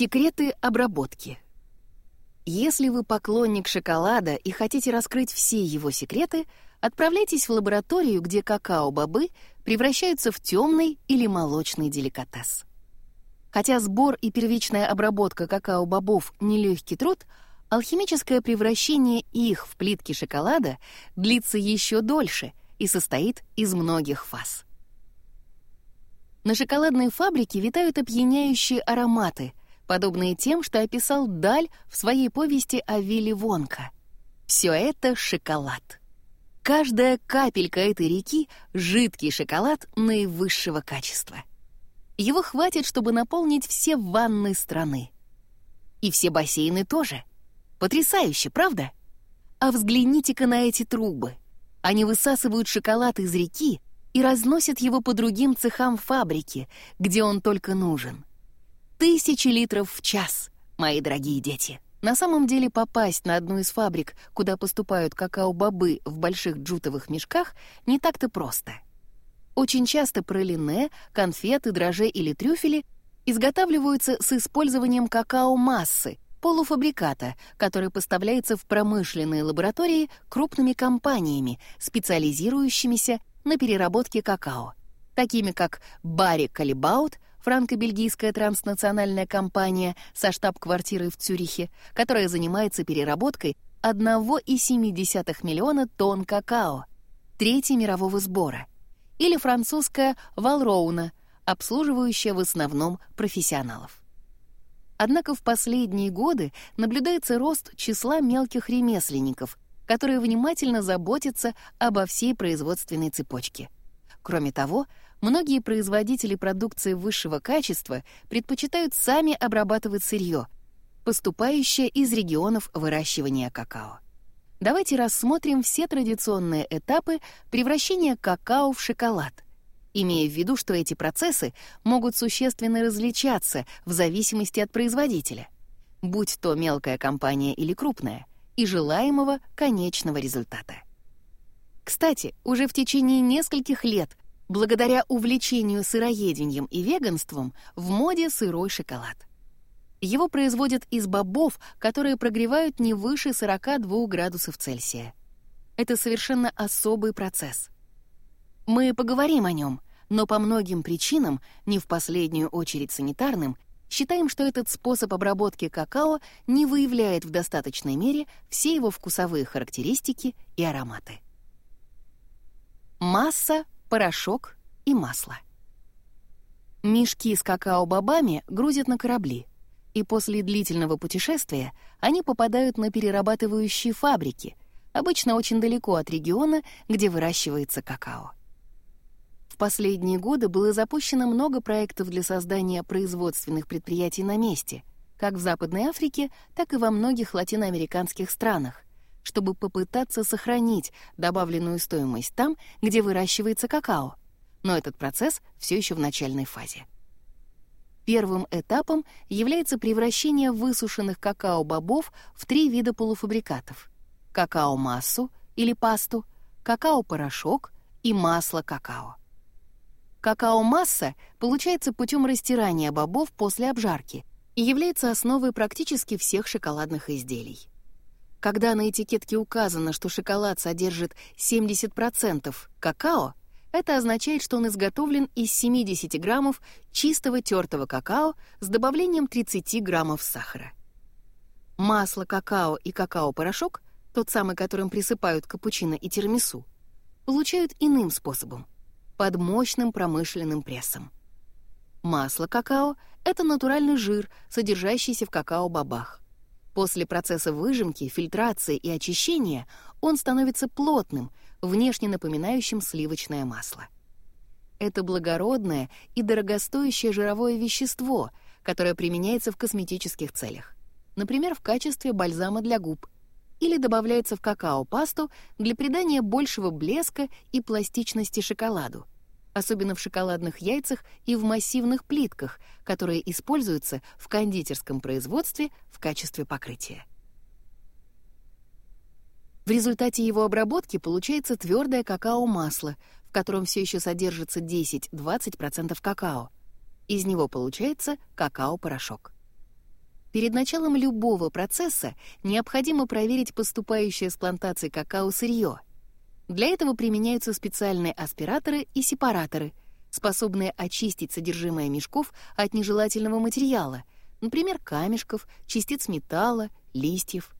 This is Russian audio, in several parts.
Секреты обработки. Если вы поклонник шоколада и хотите раскрыть все его секреты, отправляйтесь в лабораторию, где какао-бобы превращаются в темный или молочный деликатес. Хотя сбор и первичная обработка какао-бобов — нелегкий труд, алхимическое превращение их в плитки шоколада длится еще дольше и состоит из многих фаз. На шоколадной фабрике витают опьяняющие ароматы, подобные тем, что описал Даль в своей повести о Вилли Вонка. Все это шоколад. Каждая капелька этой реки — жидкий шоколад наивысшего качества. Его хватит, чтобы наполнить все ванны страны. И все бассейны тоже. Потрясающе, правда? А взгляните-ка на эти трубы. Они высасывают шоколад из реки и разносят его по другим цехам фабрики, где он только нужен. Тысячи литров в час, мои дорогие дети. На самом деле попасть на одну из фабрик, куда поступают какао-бобы в больших джутовых мешках, не так-то просто. Очень часто пролине, конфеты, дрожжи или трюфели изготавливаются с использованием какао-массы, полуфабриката, который поставляется в промышленные лаборатории крупными компаниями, специализирующимися на переработке какао, такими как Барри Калибаут, франко-бельгийская транснациональная компания со штаб-квартирой в Цюрихе, которая занимается переработкой 1,7 миллиона тонн какао, трети мирового сбора, или французская Валроуна, обслуживающая в основном профессионалов. Однако в последние годы наблюдается рост числа мелких ремесленников, которые внимательно заботятся обо всей производственной цепочке. Кроме того, многие производители продукции высшего качества предпочитают сами обрабатывать сырье, поступающее из регионов выращивания какао. Давайте рассмотрим все традиционные этапы превращения какао в шоколад, имея в виду, что эти процессы могут существенно различаться в зависимости от производителя, будь то мелкая компания или крупная, и желаемого конечного результата. Кстати, уже в течение нескольких лет Благодаря увлечению сыроедением и веганством в моде сырой шоколад. Его производят из бобов, которые прогревают не выше 42 градусов Цельсия. Это совершенно особый процесс. Мы поговорим о нем, но по многим причинам, не в последнюю очередь санитарным, считаем, что этот способ обработки какао не выявляет в достаточной мере все его вкусовые характеристики и ароматы. Масса порошок и масло. Мешки с какао-бобами грузят на корабли, и после длительного путешествия они попадают на перерабатывающие фабрики, обычно очень далеко от региона, где выращивается какао. В последние годы было запущено много проектов для создания производственных предприятий на месте, как в Западной Африке, так и во многих латиноамериканских странах, чтобы попытаться сохранить добавленную стоимость там, где выращивается какао. Но этот процесс все еще в начальной фазе. Первым этапом является превращение высушенных какао-бобов в три вида полуфабрикатов — какао-массу или пасту, какао-порошок и масло какао. Какао-масса получается путем растирания бобов после обжарки и является основой практически всех шоколадных изделий. Когда на этикетке указано, что шоколад содержит 70% какао, это означает, что он изготовлен из 70 граммов чистого тертого какао с добавлением 30 граммов сахара. Масло какао и какао-порошок, тот самый, которым присыпают капучино и тирамису, получают иным способом — под мощным промышленным прессом. Масло какао — это натуральный жир, содержащийся в какао-бобах. После процесса выжимки, фильтрации и очищения он становится плотным, внешне напоминающим сливочное масло. Это благородное и дорогостоящее жировое вещество, которое применяется в косметических целях, например, в качестве бальзама для губ, или добавляется в какао-пасту для придания большего блеска и пластичности шоколаду — особенно в шоколадных яйцах и в массивных плитках, которые используются в кондитерском производстве в качестве покрытия. В результате его обработки получается твердое какао-масло, в котором все еще содержится 10-20% какао. Из него получается какао-порошок. Перед началом любого процесса необходимо проверить поступающее с плантации какао сырье. Для этого применяются специальные аспираторы и сепараторы, способные очистить содержимое мешков от нежелательного материала, например, камешков, частиц металла, листьев.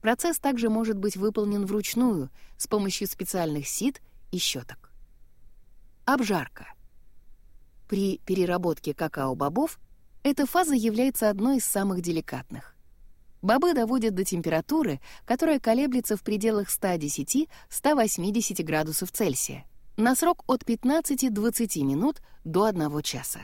Процесс также может быть выполнен вручную с помощью специальных сит и щеток. Обжарка. При переработке какао-бобов эта фаза является одной из самых деликатных. Бобы доводят до температуры, которая колеблется в пределах 110-180 градусов Цельсия на срок от 15-20 минут до 1 часа.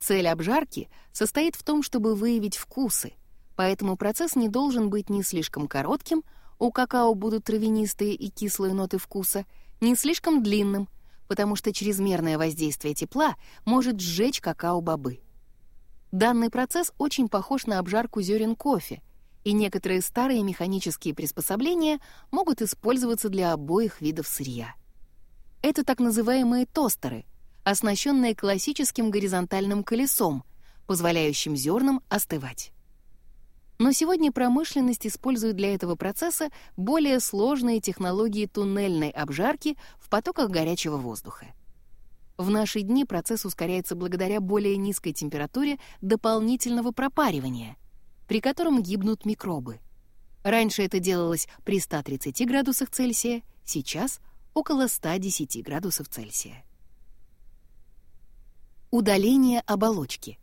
Цель обжарки состоит в том, чтобы выявить вкусы, поэтому процесс не должен быть ни слишком коротким, у какао будут травянистые и кислые ноты вкуса, ни слишком длинным, потому что чрезмерное воздействие тепла может сжечь какао-бобы. Данный процесс очень похож на обжарку зерен кофе, и некоторые старые механические приспособления могут использоваться для обоих видов сырья. Это так называемые тостеры, оснащенные классическим горизонтальным колесом, позволяющим зернам остывать. Но сегодня промышленность использует для этого процесса более сложные технологии туннельной обжарки в потоках горячего воздуха. В наши дни процесс ускоряется благодаря более низкой температуре дополнительного пропаривания, при котором гибнут микробы. Раньше это делалось при 130 градусах Цельсия, сейчас — около 110 градусов Цельсия. Удаление оболочки.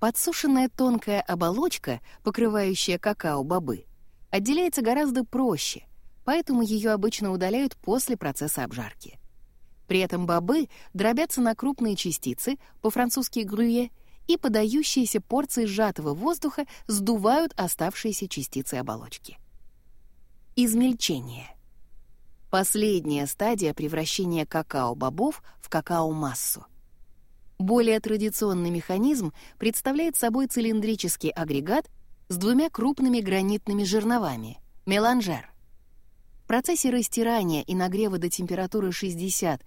Подсушенная тонкая оболочка, покрывающая какао-бобы, отделяется гораздо проще, поэтому ее обычно удаляют после процесса обжарки. При этом бобы дробятся на крупные частицы, по-французски «грюе», и подающиеся порции сжатого воздуха сдувают оставшиеся частицы оболочки. Измельчение. Последняя стадия превращения какао-бобов в какао-массу. Более традиционный механизм представляет собой цилиндрический агрегат с двумя крупными гранитными жерновами — меланжер процессе растирания и нагрева до температуры 60-70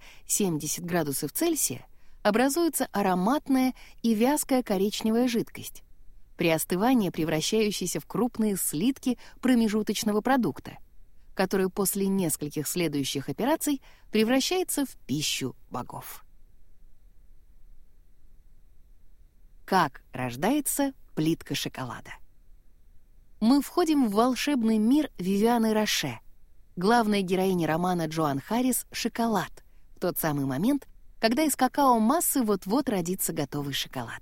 градусов Цельсия образуется ароматная и вязкая коричневая жидкость, при остывании превращающаяся в крупные слитки промежуточного продукта, который после нескольких следующих операций превращается в пищу богов. Как рождается плитка шоколада? Мы входим в волшебный мир Вивианы Роше — главная героиня романа Джоан Харрис «Шоколад» в тот самый момент, когда из какао-массы вот-вот родится готовый шоколад.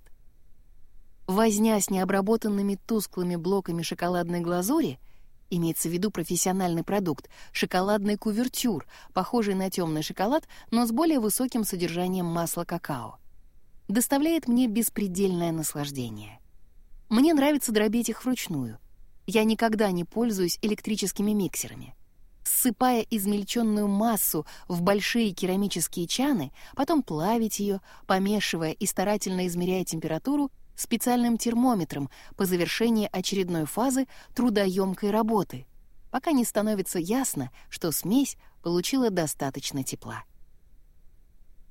Возня с необработанными тусклыми блоками шоколадной глазури имеется в виду профессиональный продукт, шоколадный кувертюр, похожий на темный шоколад, но с более высоким содержанием масла какао. Доставляет мне беспредельное наслаждение. Мне нравится дробить их вручную. Я никогда не пользуюсь электрическими миксерами ссыпая измельченную массу в большие керамические чаны, потом плавить ее, помешивая и старательно измеряя температуру специальным термометром по завершении очередной фазы трудоемкой работы, пока не становится ясно, что смесь получила достаточно тепла.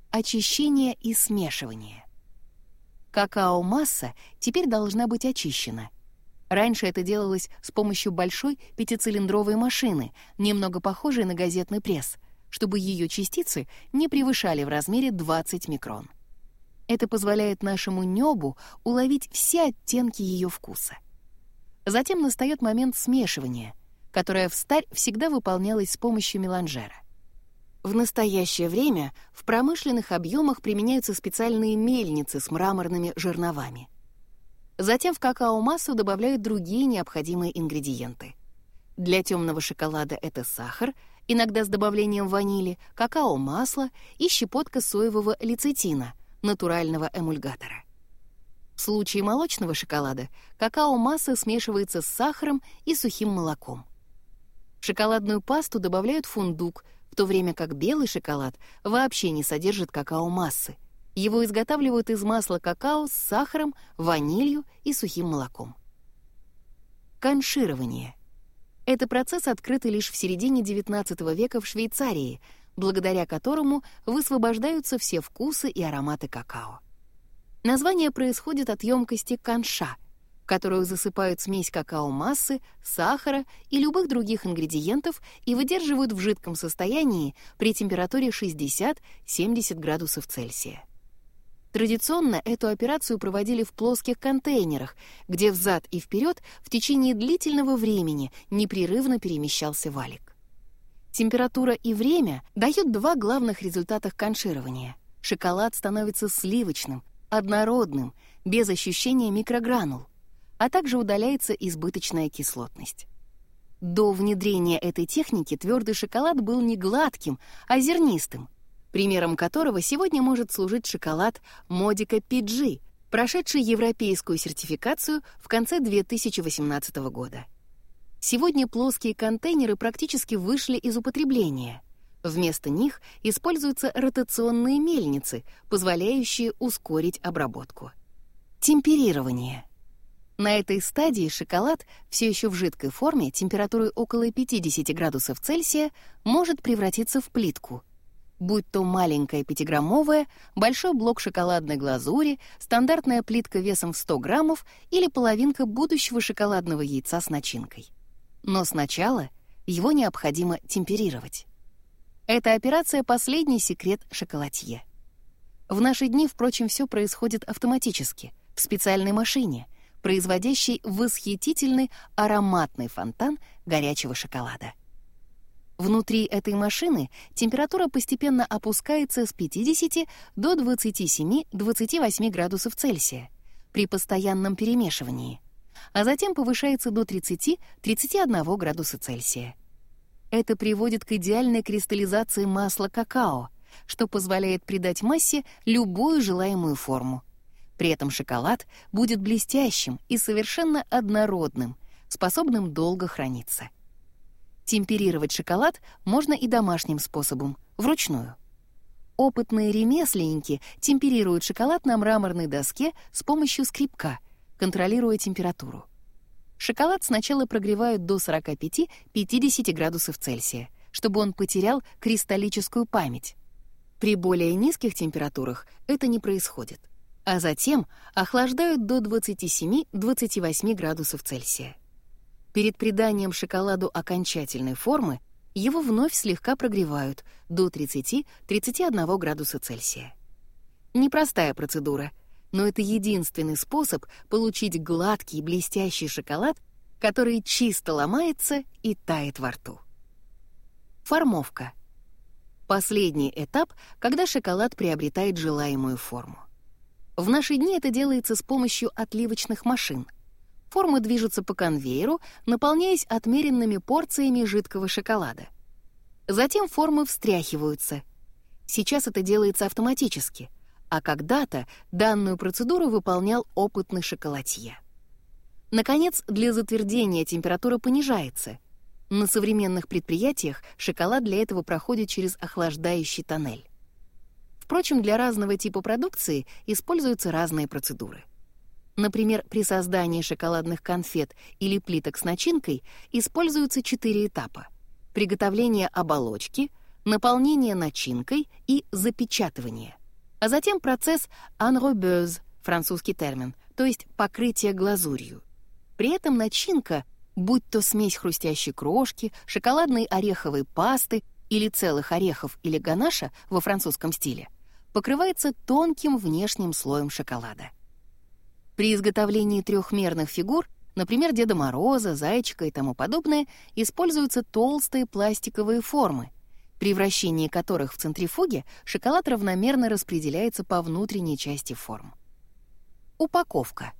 Очищение и смешивание. Какао-масса теперь должна быть очищена — Раньше это делалось с помощью большой пятицилиндровой машины, немного похожей на газетный пресс, чтобы ее частицы не превышали в размере 20 микрон. Это позволяет нашему небу уловить все оттенки ее вкуса. Затем настает момент смешивания, которое в старь всегда выполнялось с помощью меланжера. В настоящее время в промышленных объемах применяются специальные мельницы с мраморными жерновами. Затем в какао-массу добавляют другие необходимые ингредиенты. Для темного шоколада это сахар, иногда с добавлением ванили, какао-масло и щепотка соевого лецитина, натурального эмульгатора. В случае молочного шоколада какао-масса смешивается с сахаром и сухим молоком. В шоколадную пасту добавляют фундук, в то время как белый шоколад вообще не содержит какао-массы, его изготавливают из масла какао с сахаром, ванилью и сухим молоком. Конширование. Это процесс, открытый лишь в середине XIX века в Швейцарии, благодаря которому высвобождаются все вкусы и ароматы какао. Название происходит от емкости канша, в которую засыпают смесь какао-массы, сахара и любых других ингредиентов и выдерживают в жидком состоянии при температуре 60-70 градусов Цельсия. Традиционно эту операцию проводили в плоских контейнерах, где взад и вперед в течение длительного времени непрерывно перемещался валик. Температура и время дают два главных результата конширования. Шоколад становится сливочным, однородным, без ощущения микрогранул, а также удаляется избыточная кислотность. До внедрения этой техники твердый шоколад был не гладким, а зернистым, примером которого сегодня может служить шоколад Modica PG, прошедший европейскую сертификацию в конце 2018 года. Сегодня плоские контейнеры практически вышли из употребления. Вместо них используются ротационные мельницы, позволяющие ускорить обработку. Темперирование. На этой стадии шоколад, все еще в жидкой форме, температурой около 50 градусов Цельсия, может превратиться в плитку — будь то маленькая пятиграммовая, большой блок шоколадной глазури, стандартная плитка весом в 100 граммов или половинка будущего шоколадного яйца с начинкой. Но сначала его необходимо темперировать. Эта операция — последний секрет шоколадье. В наши дни, впрочем, все происходит автоматически, в специальной машине, производящей восхитительный ароматный фонтан горячего шоколада. Внутри этой машины температура постепенно опускается с 50 до 27-28 градусов Цельсия при постоянном перемешивании, а затем повышается до 30-31 градуса Цельсия. Это приводит к идеальной кристаллизации масла какао, что позволяет придать массе любую желаемую форму. При этом шоколад будет блестящим и совершенно однородным, способным долго храниться. Темперировать шоколад можно и домашним способом, вручную. Опытные ремесленники темперируют шоколад на мраморной доске с помощью скребка, контролируя температуру. Шоколад сначала прогревают до 45-50 градусов Цельсия, чтобы он потерял кристаллическую память. При более низких температурах это не происходит. А затем охлаждают до 27-28 градусов Цельсия. Перед приданием шоколаду окончательной формы его вновь слегка прогревают до 30-31 градуса Цельсия. Непростая процедура, но это единственный способ получить гладкий блестящий шоколад, который чисто ломается и тает во рту. Формовка. Последний этап, когда шоколад приобретает желаемую форму. В наши дни это делается с помощью отливочных машин — Формы движутся по конвейеру, наполняясь отмеренными порциями жидкого шоколада. Затем формы встряхиваются. Сейчас это делается автоматически, а когда-то данную процедуру выполнял опытный шоколадье. Наконец, для затвердения температура понижается. На современных предприятиях шоколад для этого проходит через охлаждающий тоннель. Впрочем, для разного типа продукции используются разные процедуры. Например, при создании шоколадных конфет или плиток с начинкой используются четыре этапа. Приготовление оболочки, наполнение начинкой и запечатывание. А затем процесс «enrobеuse» — французский термин, то есть покрытие глазурью. При этом начинка, будь то смесь хрустящей крошки, шоколадной ореховой пасты или целых орехов или ганаша во французском стиле, покрывается тонким внешним слоем шоколада. При изготовлении трехмерных фигур, например, Деда Мороза, Зайчика и тому подобное, используются толстые пластиковые формы, при вращении которых в центрифуге шоколад равномерно распределяется по внутренней части форм. Упаковка.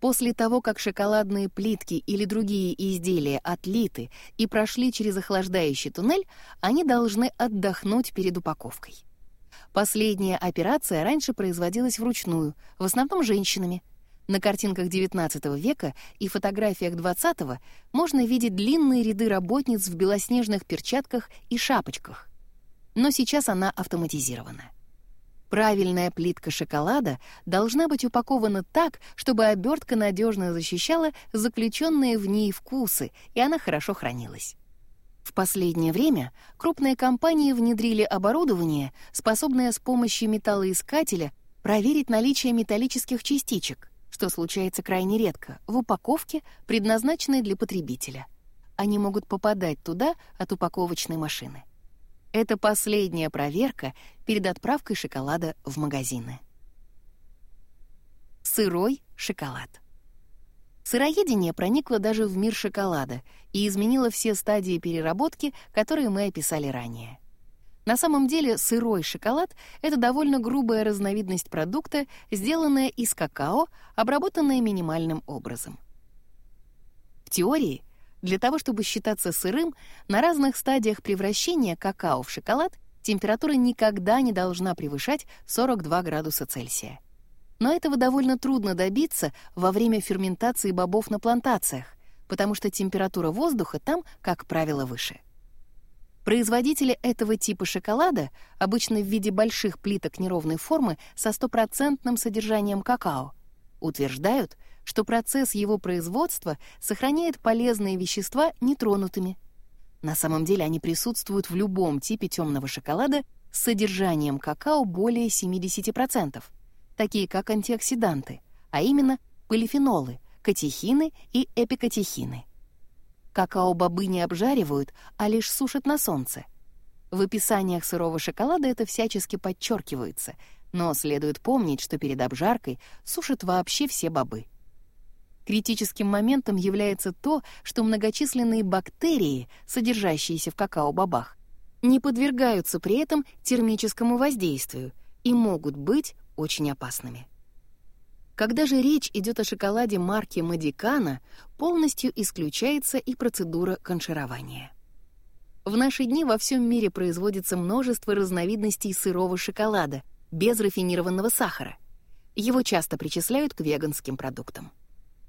После того, как шоколадные плитки или другие изделия отлиты и прошли через охлаждающий туннель, они должны отдохнуть перед упаковкой. Последняя операция раньше производилась вручную, в основном женщинами. На картинках XIX века и фотографиях XX можно видеть длинные ряды работниц в белоснежных перчатках и шапочках. Но сейчас она автоматизирована. Правильная плитка шоколада должна быть упакована так, чтобы обертка надежно защищала заключенные в ней вкусы, и она хорошо хранилась. В последнее время крупные компании внедрили оборудование, способное с помощью металлоискателя проверить наличие металлических частичек, что случается крайне редко, в упаковке, предназначенной для потребителя. Они могут попадать туда от упаковочной машины. Это последняя проверка перед отправкой шоколада в магазины. Сырой шоколад. Сыроедение проникло даже в мир шоколада и изменило все стадии переработки, которые мы описали ранее. На самом деле сырой шоколад — это довольно грубая разновидность продукта, сделанная из какао, обработанная минимальным образом. В теории, для того, чтобы считаться сырым, на разных стадиях превращения какао в шоколад температура никогда не должна превышать 42 градуса Цельсия. Но этого довольно трудно добиться во время ферментации бобов на плантациях, потому что температура воздуха там, как правило, выше. Производители этого типа шоколада, обычно в виде больших плиток неровной формы со стопроцентным содержанием какао, утверждают, что процесс его производства сохраняет полезные вещества нетронутыми. На самом деле они присутствуют в любом типе темного шоколада с содержанием какао более 70%, такие как антиоксиданты, а именно полифенолы, катехины и эпикатехины. Какао-бобы не обжаривают, а лишь сушат на солнце. В описаниях сырого шоколада это всячески подчеркивается, но следует помнить, что перед обжаркой сушат вообще все бобы. Критическим моментом является то, что многочисленные бактерии, содержащиеся в какао-бобах, не подвергаются при этом термическому воздействию и могут быть очень опасными. Когда же речь идет о шоколаде марки Мадикана, полностью исключается и процедура конширования. В наши дни во всем мире производится множество разновидностей сырого шоколада без рафинированного сахара. Его часто причисляют к веганским продуктам.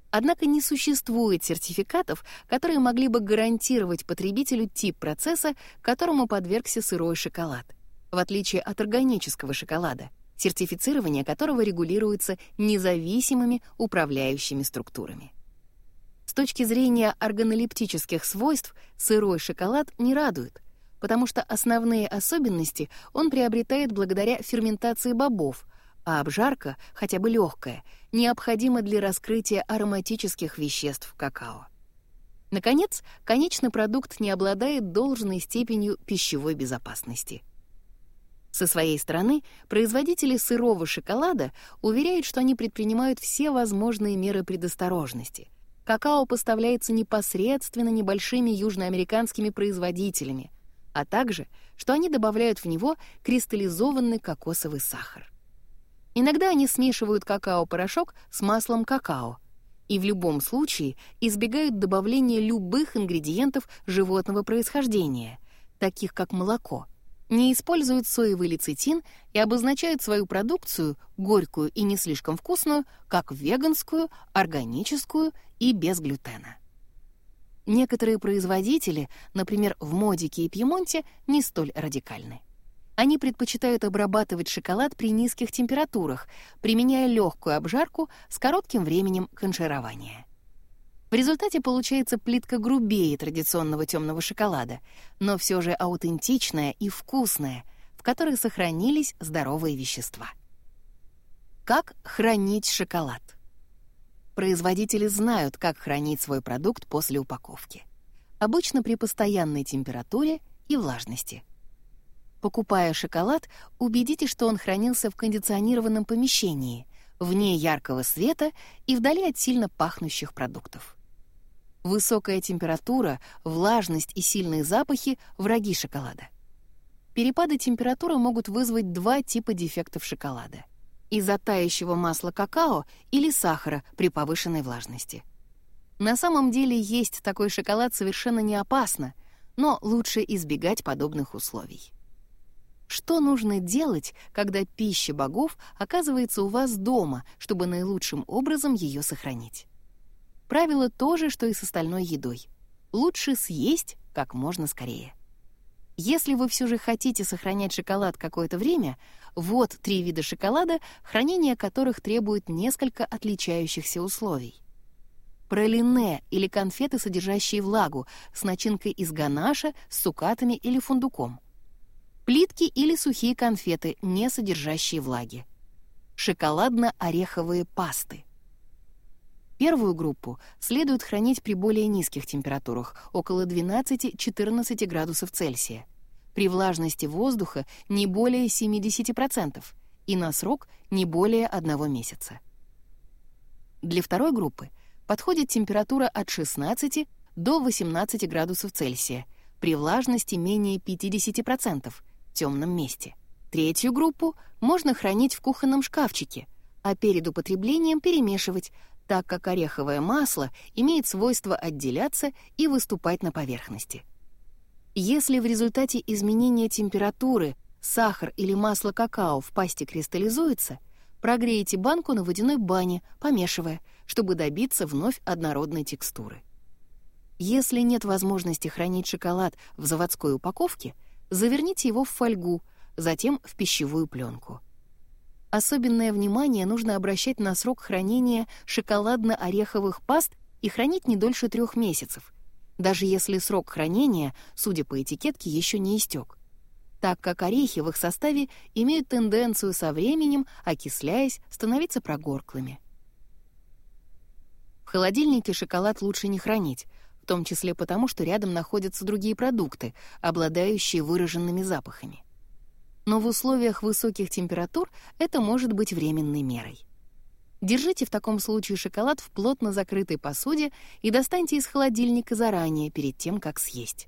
Однако не существует сертификатов, которые могли бы гарантировать потребителю тип процесса, которому подвергся сырой шоколад, в отличие от органического шоколада — сертифицирование которого регулируется независимыми управляющими структурами. С точки зрения органолептических свойств сырой шоколад не радует, потому что основные особенности он приобретает благодаря ферментации бобов, а обжарка, хотя бы легкая, необходима для раскрытия ароматических веществ какао. Наконец, конечный продукт не обладает должной степенью пищевой безопасности — со своей стороны, производители сырого шоколада уверяют, что они предпринимают все возможные меры предосторожности. Какао поставляется непосредственно небольшими южноамериканскими производителями, а также, что они добавляют в него кристаллизованный кокосовый сахар. Иногда они смешивают какао-порошок с маслом какао, и в любом случае избегают добавления любых ингредиентов животного происхождения, таких как молоко — не используют соевый лецитин и обозначают свою продукцию, горькую и не слишком вкусную, как веганскую, органическую и без глютена. Некоторые производители, например, в Модике и Пьемонте, не столь радикальны. Они предпочитают обрабатывать шоколад при низких температурах, применяя легкую обжарку с коротким временем конширования. В результате получается плитка грубее традиционного темного шоколада, но все же аутентичная и вкусная, в которой сохранились здоровые вещества. Как хранить шоколад? Производители знают, как хранить свой продукт после упаковки. Обычно при постоянной температуре и влажности. Покупая шоколад, убедитесь, что он хранился в кондиционированном помещении, вне яркого света и вдали от сильно пахнущих продуктов. Высокая температура, влажность и сильные запахи — враги шоколада. Перепады температуры могут вызвать два типа дефектов шоколада. Из-за тающего масла какао или сахара при повышенной влажности. На самом деле есть такой шоколад совершенно не опасно, но лучше избегать подобных условий. Что нужно делать, когда пища богов оказывается у вас дома, чтобы наилучшим образом ее сохранить? Правило то же, что и с остальной едой. Лучше съесть как можно скорее. Если вы все же хотите сохранять шоколад какое-то время, вот три вида шоколада, хранение которых требует несколько отличающихся условий. Пролине или конфеты, содержащие влагу, с начинкой из ганаша, с цукатами или фундуком. Плитки или сухие конфеты, не содержащие влаги. Шоколадно-ореховые пасты Первую группу следует хранить при более низких температурах, около 12-14 градусов Цельсия, при влажности воздуха не более 70% и на срок не более одного месяца. Для второй группы подходит температура от 16 до 18 градусов Цельсия при влажности менее 50% в темном месте. Третью группу можно хранить в кухонном шкафчике, а перед употреблением перемешивать, так как ореховое масло имеет свойство отделяться и выступать на поверхности. Если в результате изменения температуры сахар или масло какао в пасте кристаллизуется, прогрейте банку на водяной бане, помешивая, чтобы добиться вновь однородной текстуры. Если нет возможности хранить шоколад в заводской упаковке, заверните его в фольгу, затем в пищевую пленку. Особенное внимание нужно обращать на срок хранения шоколадно-ореховых паст и хранить не дольше трех месяцев, даже если срок хранения, судя по этикетке, еще не истек, так как орехи в их составе имеют тенденцию со временем, окисляясь, становиться прогорклыми. В холодильнике шоколад лучше не хранить, в том числе потому, что рядом находятся другие продукты, обладающие выраженными запахами. Но в условиях высоких температур это может быть временной мерой. Держите в таком случае шоколад в плотно закрытой посуде и достаньте из холодильника заранее, перед тем, как съесть.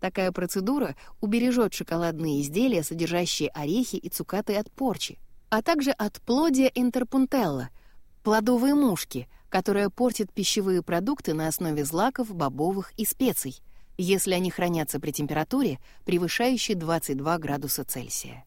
Такая процедура убережет шоколадные изделия, содержащие орехи и цукаты от порчи, а также от плодия интерпунтелла, плодовые мушки, которая портит пищевые продукты на основе злаков, бобовых и специй, если они хранятся при температуре, превышающей 22 градуса Цельсия.